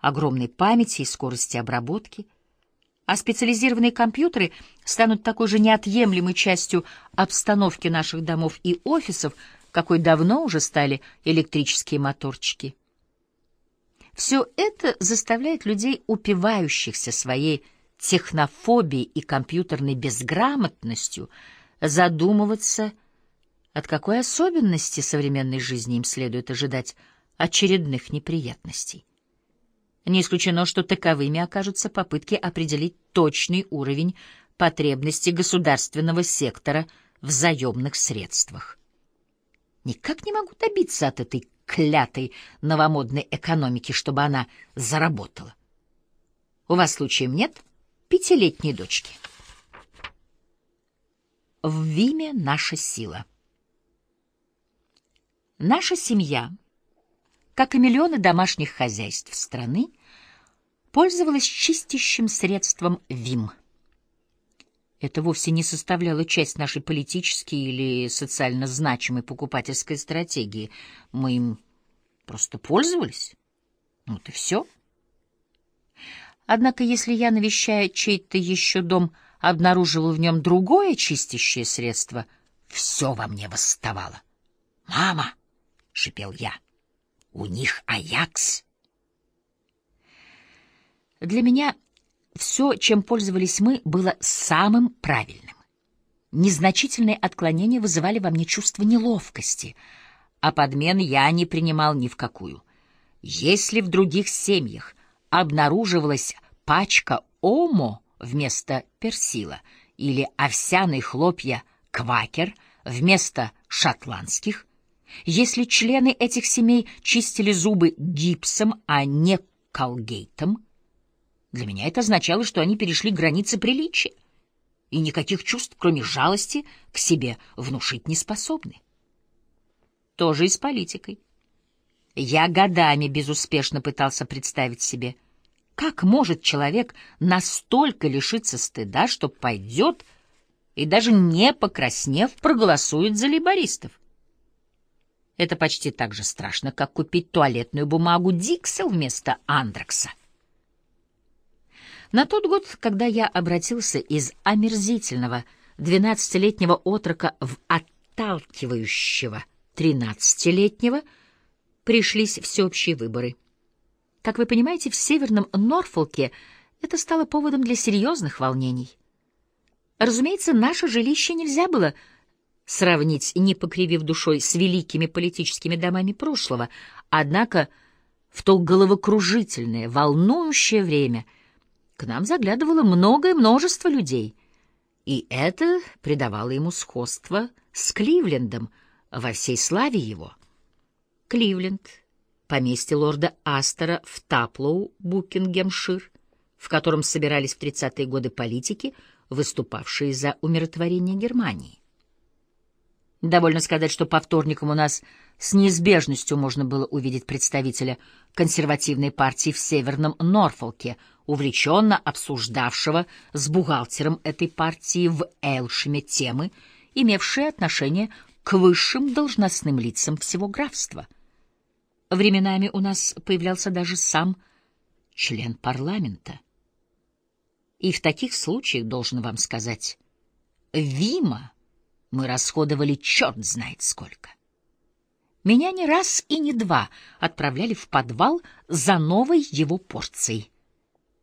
огромной памяти и скорости обработки, а специализированные компьютеры станут такой же неотъемлемой частью обстановки наших домов и офисов, какой давно уже стали электрические моторчики. Все это заставляет людей, упивающихся своей технофобией и компьютерной безграмотностью, задумываться, от какой особенности современной жизни им следует ожидать очередных неприятностей. Не исключено, что таковыми окажутся попытки определить точный уровень потребностей государственного сектора в заемных средствах. Никак не могу добиться от этой клятой новомодной экономики, чтобы она заработала. У вас случаем нет пятилетней дочки? В Виме наша сила. Наша семья, как и миллионы домашних хозяйств страны, пользовалась чистящим средством ВИМ — это вовсе не составляло часть нашей политической или социально значимой покупательской стратегии. Мы им просто пользовались. Вот и все. Однако, если я, навещая чей-то еще дом, обнаруживал в нем другое чистящее средство, все во мне восставало. «Мама!» — шипел я. «У них Аякс!» Для меня все, чем пользовались мы, было самым правильным. Незначительные отклонения вызывали во мне чувство неловкости, а подмен я не принимал ни в какую. Если в других семьях обнаруживалась пачка омо вместо персила или овсяные хлопья квакер вместо шотландских, если члены этих семей чистили зубы гипсом, а не колгейтом, для меня это означало, что они перешли границы приличия и никаких чувств, кроме жалости, к себе внушить не способны. Тоже и с политикой. Я годами безуспешно пытался представить себе, как может человек настолько лишиться стыда, что пойдет и даже не покраснев проголосует за лейбористов. Это почти так же страшно, как купить туалетную бумагу Диксел вместо Андрекса. На тот год, когда я обратился из омерзительного двенадцатилетнего отрока в отталкивающего тринадцатилетнего, пришлись всеобщие выборы. Как вы понимаете, в Северном Норфолке это стало поводом для серьезных волнений. Разумеется, наше жилище нельзя было сравнить, не покривив душой, с великими политическими домами прошлого, однако в то головокружительное, волнующее время — к нам заглядывало многое множество людей, и это придавало ему сходство с Кливлендом во всей славе его. Кливленд, поместье лорда Астера в Таплоу, Букингемшир, в котором собирались в 30-е годы политики, выступавшие за умиротворение Германии. Довольно сказать, что по вторникам у нас с неизбежностью можно было увидеть представителя консервативной партии в Северном Норфолке, увлеченно обсуждавшего с бухгалтером этой партии в Элшеме темы, имевшие отношение к высшим должностным лицам всего графства. Временами у нас появлялся даже сам член парламента. И в таких случаях, должен вам сказать, Вима мы расходовали черт знает сколько. Меня не раз и не два отправляли в подвал за новой его порцией.